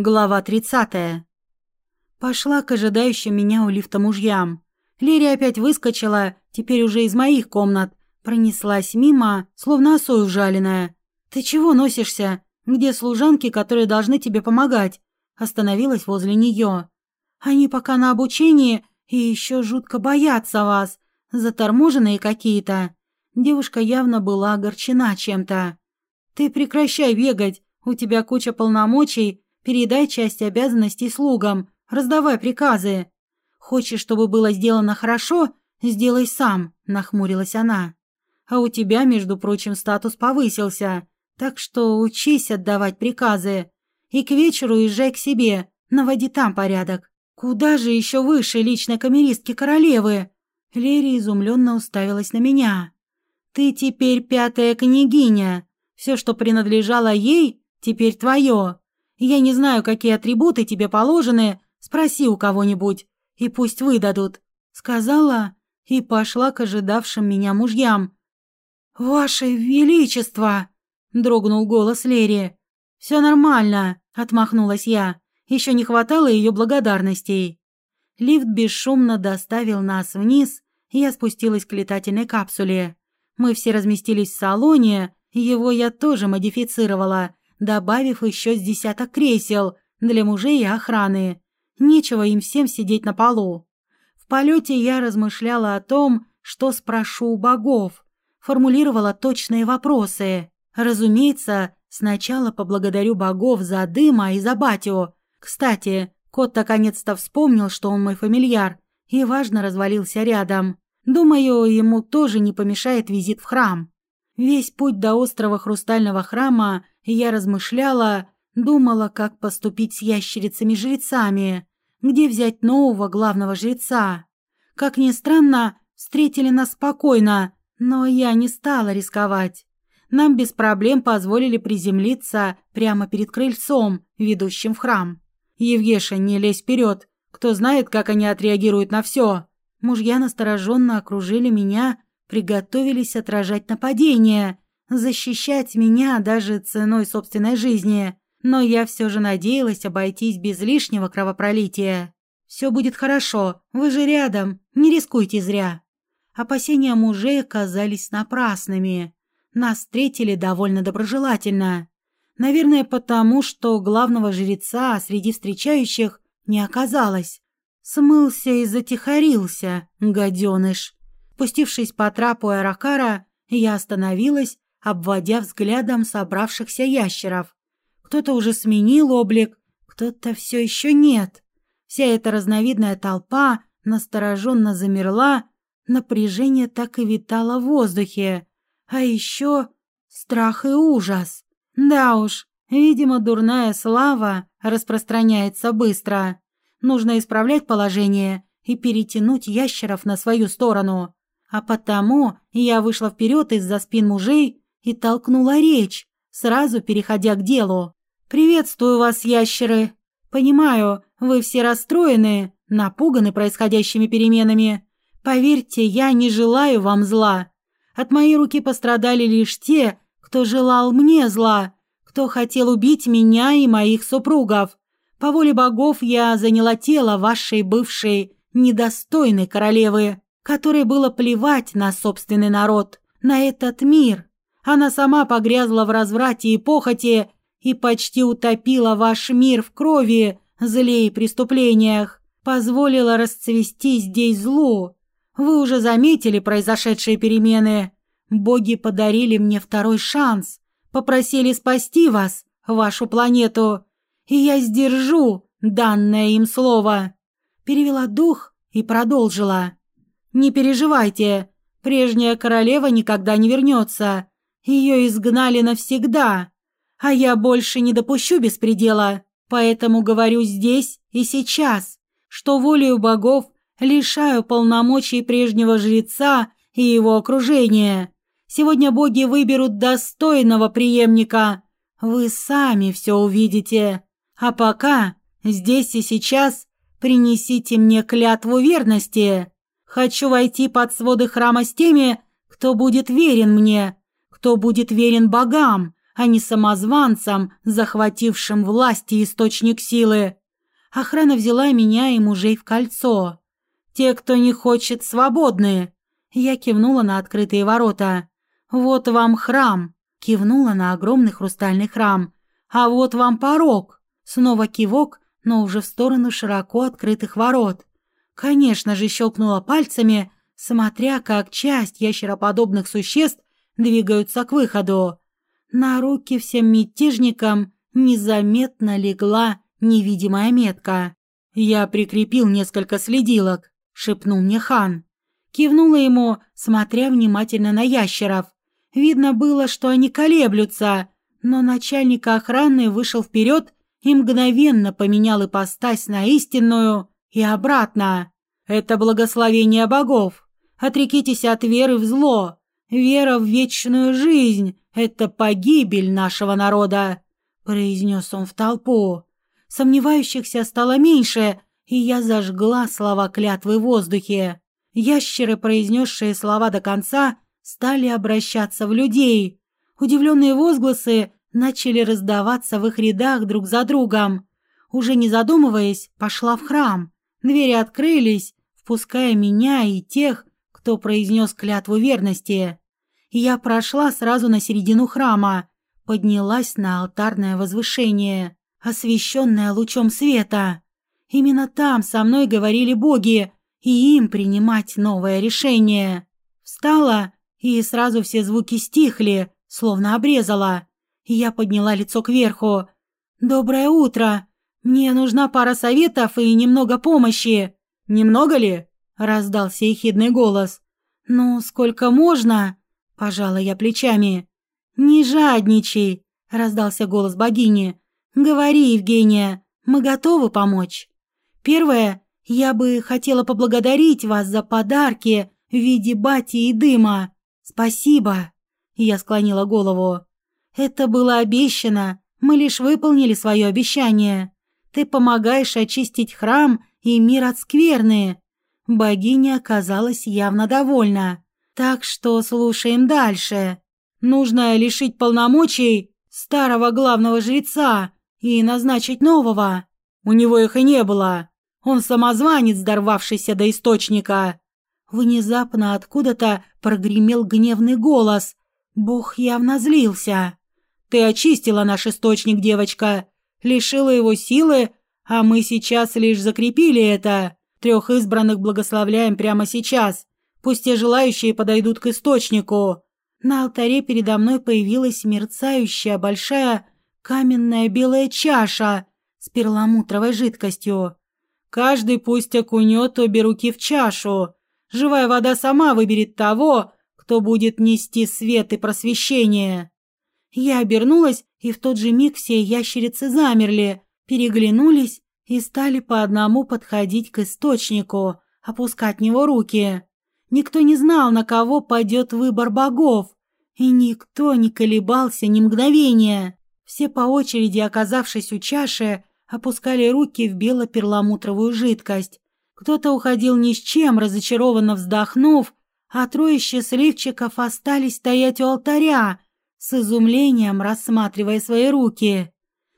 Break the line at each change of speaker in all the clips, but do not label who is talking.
Глава 30. Пошла к ожидающим меня у лифта мужьям. Лерия опять выскочила, теперь уже из моих комнат. Пронеслась мимо, словно осой ужаленная. «Ты чего носишься? Где служанки, которые должны тебе помогать?» Остановилась возле нее. «Они пока на обучении и еще жутко боятся вас. Заторможенные какие-то». Девушка явно была огорчена чем-то. «Ты прекращай бегать, у тебя куча полномочий, Передай часть обязанностей слугам, раздавай приказы. Хочешь, чтобы было сделано хорошо, сделай сам, нахмурилась она. А у тебя, между прочим, статус повысился, так что учись отдавать приказы. И к вечеру езжай к себе, наводи там порядок. Куда же еще выше личной камеристки королевы? Лерия изумленно уставилась на меня. Ты теперь пятая княгиня. Все, что принадлежало ей, теперь твое. Я не знаю, какие атрибуты тебе положены. Спроси у кого-нибудь, и пусть выдадут», — сказала и пошла к ожидавшим меня мужьям. «Ваше Величество!» — дрогнул голос Лери. «Все нормально», — отмахнулась я. Еще не хватало ее благодарностей. Лифт бесшумно доставил нас вниз, и я спустилась к летательной капсуле. Мы все разместились в салоне, его я тоже модифицировала, добавив еще с десяток кресел для мужей и охраны. Нечего им всем сидеть на полу. В полете я размышляла о том, что спрошу у богов, формулировала точные вопросы. Разумеется, сначала поблагодарю богов за дыма и за батю. Кстати, кот наконец-то вспомнил, что он мой фамильяр, и важно развалился рядом. Думаю, ему тоже не помешает визит в храм. Весь путь до острова Хрустального храма я размышляла, думала, как поступить с ящерицами-жрецами, где взять нового главного жреца. Как ни странно, встретили нас спокойно, но я не стала рисковать. Нам без проблем позволили приземлиться прямо перед крыльцом, ведущим в храм. «Евгеша, не лезь вперед. Кто знает, как они отреагируют на все?» Мужья настороженно окружили меня, приготовились отражать нападение, защищать меня даже ценой собственной жизни. Но я все же надеялась обойтись без лишнего кровопролития. Все будет хорошо, вы же рядом, не рискуйте зря. Опасения мужей оказались напрасными. Нас встретили довольно доброжелательно. Наверное, потому, что главного жреца среди встречающих не оказалось. Смылся и затихарился, гаденыш. Спустившись по трапу аэрокара, я остановилась, обводя взглядом собравшихся ящеров. Кто-то уже сменил облик, кто-то все еще нет. Вся эта разновидная толпа настороженно замерла, напряжение так и витало в воздухе. А еще страх и ужас. Да уж, видимо, дурная слава распространяется быстро. Нужно исправлять положение и перетянуть ящеров на свою сторону. А потому я вышла вперед из-за спин мужей и толкнула речь, сразу переходя к делу. «Приветствую вас, ящеры. Понимаю, вы все расстроены, напуганы происходящими переменами. Поверьте, я не желаю вам зла. От моей руки пострадали лишь те, кто желал мне зла, кто хотел убить меня и моих супругов. По воле богов я заняла тело вашей бывшей недостойной королевы которой было плевать на собственный народ, на этот мир. Она сама погрязла в разврате и похоти и почти утопила ваш мир в крови, зле и преступлениях, позволила расцвести здесь злу. Вы уже заметили произошедшие перемены. Боги подарили мне второй шанс, попросили спасти вас, вашу планету, и я сдержу данное им слово. Перевела дух и продолжила. Не переживайте, прежняя королева никогда не вернется. Ее изгнали навсегда. А я больше не допущу беспредела, поэтому говорю здесь и сейчас, что волею богов лишаю полномочий прежнего жреца и его окружения. Сегодня боги выберут достойного преемника. Вы сами все увидите. А пока, здесь и сейчас, принесите мне клятву верности. Хочу войти под своды храма с теми, кто будет верен мне, кто будет верен богам, а не самозванцам, захватившим власть и источник силы. Охрана взяла меня и мужей в кольцо. Те, кто не хочет, свободны. Я кивнула на открытые ворота. Вот вам храм. Кивнула на огромный хрустальный храм. А вот вам порог. Снова кивок, но уже в сторону широко открытых ворот. Конечно же, щелкнула пальцами, смотря как часть ящероподобных существ двигаются к выходу. На руки всем мятежникам незаметно легла невидимая метка. «Я прикрепил несколько следилок», — шепнул мне хан. Кивнула ему, смотря внимательно на ящеров. Видно было, что они колеблются, но начальник охраны вышел вперед и мгновенно поменял ипостась на истинную и обратно. «Это благословение богов. Отрекитесь от веры в зло. Вера в вечную жизнь — это погибель нашего народа», — произнес он в толпу. Сомневающихся стало меньше, и я зажгла слова клятвы в воздухе. Ящеры, произнесшие слова до конца, стали обращаться в людей. Удивленные возгласы начали раздаваться в их рядах друг за другом. Уже не задумываясь, пошла в храм. Двери открылись, впуская меня и тех, кто произнес клятву верности. Я прошла сразу на середину храма, поднялась на алтарное возвышение, освещенное лучом света. Именно там со мной говорили боги, и им принимать новое решение. Встала, и сразу все звуки стихли, словно обрезала. Я подняла лицо кверху. «Доброе утро! Мне нужна пара советов и немного помощи!» «Немного ли?» раздался ехидный голос. «Ну, сколько можно?» – пожала я плечами. «Не жадничай!» – раздался голос богини. «Говори, Евгения, мы готовы помочь. Первое, я бы хотела поблагодарить вас за подарки в виде бати и дыма. Спасибо!» Я склонила голову. «Это было обещано, мы лишь выполнили свое обещание. Ты помогаешь очистить храм и мир от скверны. Богиня оказалась явно довольна. Так что слушаем дальше. Нужно лишить полномочий старого главного жреца и назначить нового. У него их и не было. Он самозванец, дорвавшийся до источника. Внезапно откуда-то прогремел гневный голос. Бог явно злился. «Ты очистила наш источник, девочка, лишила его силы, а мы сейчас лишь закрепили это. Трех избранных благословляем прямо сейчас. Пусть те желающие подойдут к источнику. На алтаре передо мной появилась мерцающая большая каменная белая чаша с перламутровой жидкостью. Каждый пусть окунет обе руки в чашу. Живая вода сама выберет того, кто будет нести свет и просвещение. Я обернулась, и в тот же миг все ящерицы замерли, переглянулись и стали по одному подходить к источнику, опускать в него руки. Никто не знал, на кого пойдет выбор богов, и никто не колебался ни мгновения. Все по очереди, оказавшись у чаши, опускали руки в бело-перламутровую жидкость. Кто-то уходил ни с чем, разочарованно вздохнув, а трое счастливчиков остались стоять у алтаря, с изумлением рассматривая свои руки.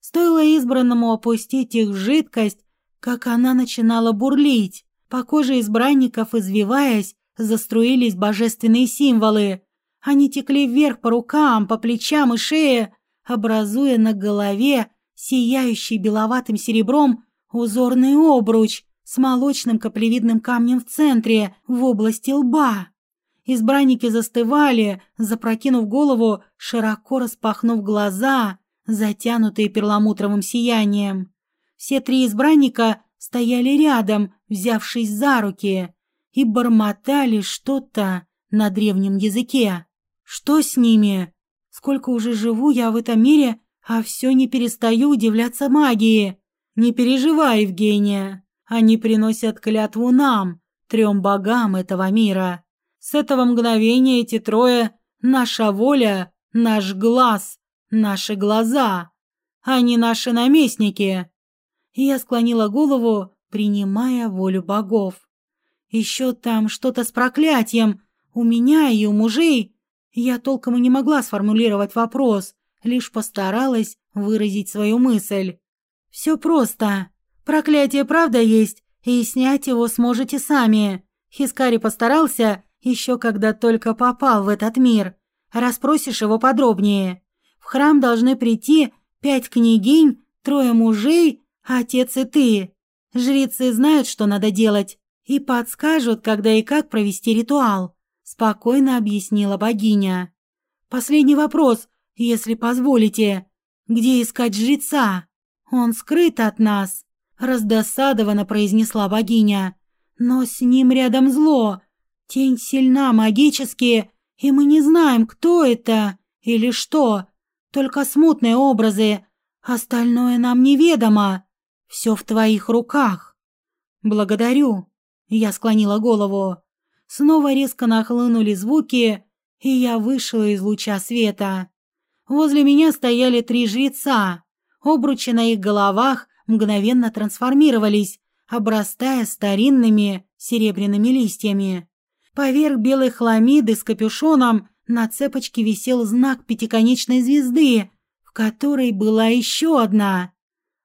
Стоило избранному опустить их в жидкость, как она начинала бурлить. По коже избранников, извиваясь, заструились божественные символы. Они текли вверх по рукам, по плечам и шее, образуя на голове сияющий беловатым серебром узорный обруч с молочным каплевидным камнем в центре, в области лба. Избранники застывали, запрокинув голову, широко распахнув глаза, затянутые перламутровым сиянием. Все три избранника стояли рядом, взявшись за руки, и бормотали что-то на древнем языке. Что с ними? Сколько уже живу я в этом мире, а все не перестаю удивляться магии. Не переживай, Евгения. Они приносят клятву нам, трем богам этого мира. С этого мгновения эти трое — наша воля, наш глаз, наши глаза, а не наши наместники. Я склонила голову, принимая волю богов. Еще там что-то с проклятием. У меня и у мужей. Я толком и не могла сформулировать вопрос, лишь постаралась выразить свою мысль. «Все просто. Проклятие правда есть, и снять его сможете сами. Хискари постарался еще когда только попал в этот мир. Распросишь его подробнее. В храм должны прийти пять княгинь, трое мужей, отец и ты. Жрецы знают, что надо делать, и подскажут, когда и как провести ритуал», — спокойно объяснила богиня. «Последний вопрос, если позволите. Где искать жреца? Он скрыт от нас», — раздосадованно произнесла богиня. «Но с ним рядом зло. Тень сильна магически, и мы не знаем, кто это или что. Только смутные образы. Остальное нам неведомо. Все в твоих руках. Благодарю. Я склонила голову. Снова резко нахлынули звуки, и я вышла из луча света. Возле меня стояли три жреца. Обручи на их головах мгновенно трансформировались, обрастая старинными серебряными листьями. Поверх белой хламиды с капюшоном на цепочке висел знак пятиконечной звезды, в которой была еще одна.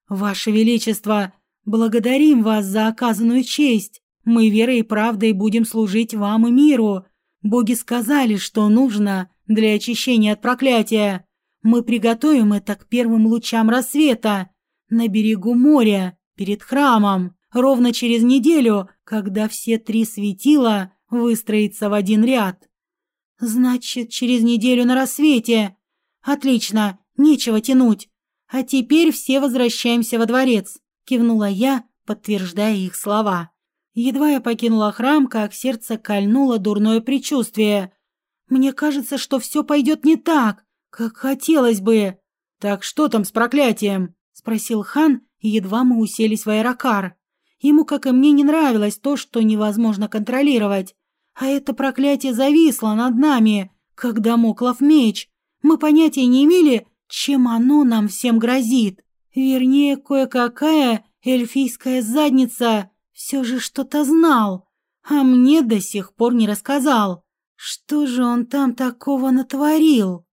«Ваше Величество, благодарим вас за оказанную честь. Мы верой и правдой будем служить вам и миру. Боги сказали, что нужно для очищения от проклятия. Мы приготовим это к первым лучам рассвета на берегу моря, перед храмом, ровно через неделю, когда все три светила выстроятся в один ряд. Значит, через неделю на рассвете. Отлично, нечего тянуть. «А теперь все возвращаемся во дворец», — кивнула я, подтверждая их слова. Едва я покинула храм, как сердце кольнуло дурное предчувствие. Мне кажется, что все пойдет не так, как хотелось бы. «Так что там с проклятием?» — спросил хан, едва мы уселись в аэрокар. Ему, как и мне, не нравилось то, что невозможно контролировать. А это проклятие зависло над нами, как домоклов меч. Мы понятия не имели, чем оно нам всем грозит. Вернее, кое-какая эльфийская задница все же что-то знал, а мне до сих пор не рассказал. Что же он там такого натворил?